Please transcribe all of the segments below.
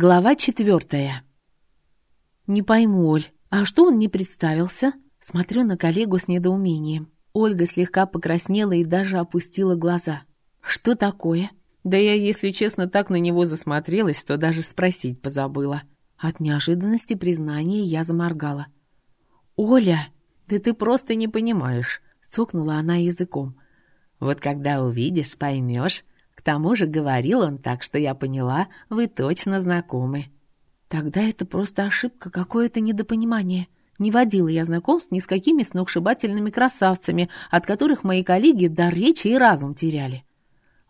Глава четвертая. «Не пойму, Оль, а что он не представился?» Смотрю на коллегу с недоумением. Ольга слегка покраснела и даже опустила глаза. «Что такое?» Да я, если честно, так на него засмотрелась, что даже спросить позабыла. От неожиданности признания я заморгала. «Оля, да ты просто не понимаешь», — цокнула она языком. «Вот когда увидишь, поймешь. К тому же говорил он так, что я поняла, вы точно знакомы». «Тогда это просто ошибка, какое-то недопонимание. Не водила я знакомств ни с какими сногсшибательными красавцами, от которых мои коллеги дар речи и разум теряли.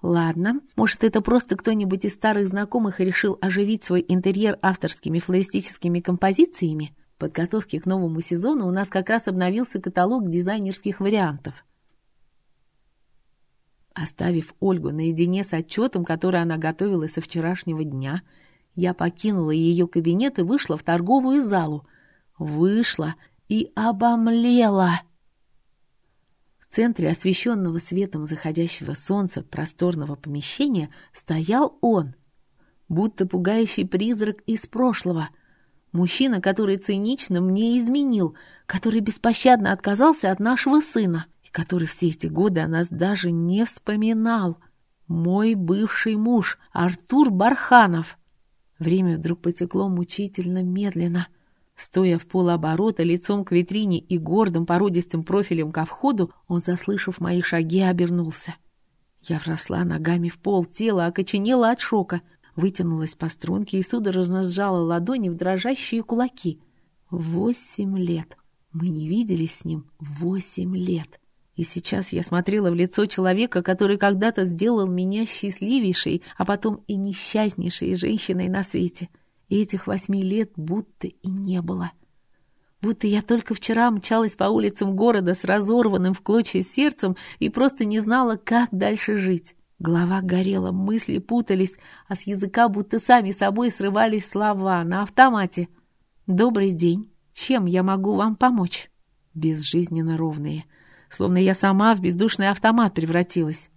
Ладно, может, это просто кто-нибудь из старых знакомых решил оживить свой интерьер авторскими флористическими композициями? В подготовке к новому сезону у нас как раз обновился каталог дизайнерских вариантов. Оставив Ольгу наедине с отчетом, который она готовила со вчерашнего дня, я покинула ее кабинет и вышла в торговую залу. Вышла и обомлела. В центре освещенного светом заходящего солнца просторного помещения стоял он, будто пугающий призрак из прошлого. Мужчина, который цинично мне изменил, который беспощадно отказался от нашего сына и который все эти годы о нас даже не вспоминал. Мой бывший муж, Артур Барханов. Время вдруг потекло мучительно медленно — Стоя в полоборота, лицом к витрине и гордым породистым профилем ко входу, он, заслышав мои шаги, обернулся. Я вросла ногами в пол, тело окоченело от шока, вытянулась по струнке и судорожно сжала ладони в дрожащие кулаки. Восемь лет. Мы не виделись с ним восемь лет. И сейчас я смотрела в лицо человека, который когда-то сделал меня счастливейшей, а потом и несчастнейшей женщиной на свете — и этих восьми лет будто и не было. Будто я только вчера мчалась по улицам города с разорванным в клочья сердцем и просто не знала, как дальше жить. Голова горела, мысли путались, а с языка будто сами собой срывались слова на автомате. «Добрый день. Чем я могу вам помочь?» Безжизненно ровные, словно я сама в бездушный автомат превратилась.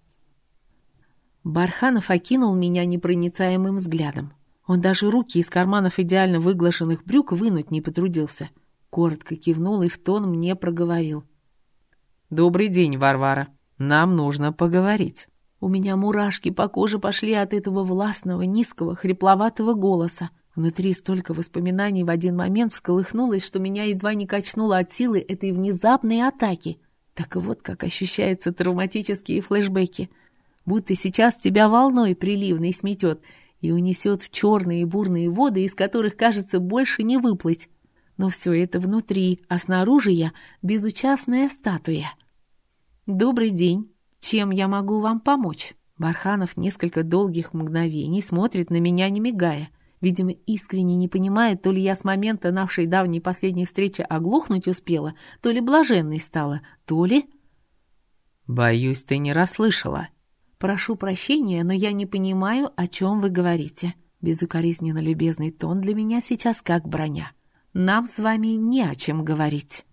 Барханов окинул меня непроницаемым взглядом. Он даже руки из карманов идеально выглаженных брюк вынуть не потрудился. Коротко кивнул и в тон мне проговорил. «Добрый день, Варвара. Нам нужно поговорить». У меня мурашки по коже пошли от этого властного, низкого, хрипловатого голоса. Внутри столько воспоминаний в один момент всколыхнулось, что меня едва не качнуло от силы этой внезапной атаки. Так вот, как ощущаются травматические флешбеки. Будто сейчас тебя волной приливной сметет, и унесет в черные бурные воды, из которых, кажется, больше не выплыть. Но все это внутри, а снаружи я безучастная статуя. «Добрый день. Чем я могу вам помочь?» Барханов несколько долгих мгновений смотрит на меня, не мигая. Видимо, искренне не понимает, то ли я с момента нашей давней последней встречи оглохнуть успела, то ли блаженной стала, то ли... «Боюсь, ты не расслышала», «Прошу прощения, но я не понимаю, о чем вы говорите». Безукоризненно любезный тон для меня сейчас как броня. «Нам с вами не о чем говорить».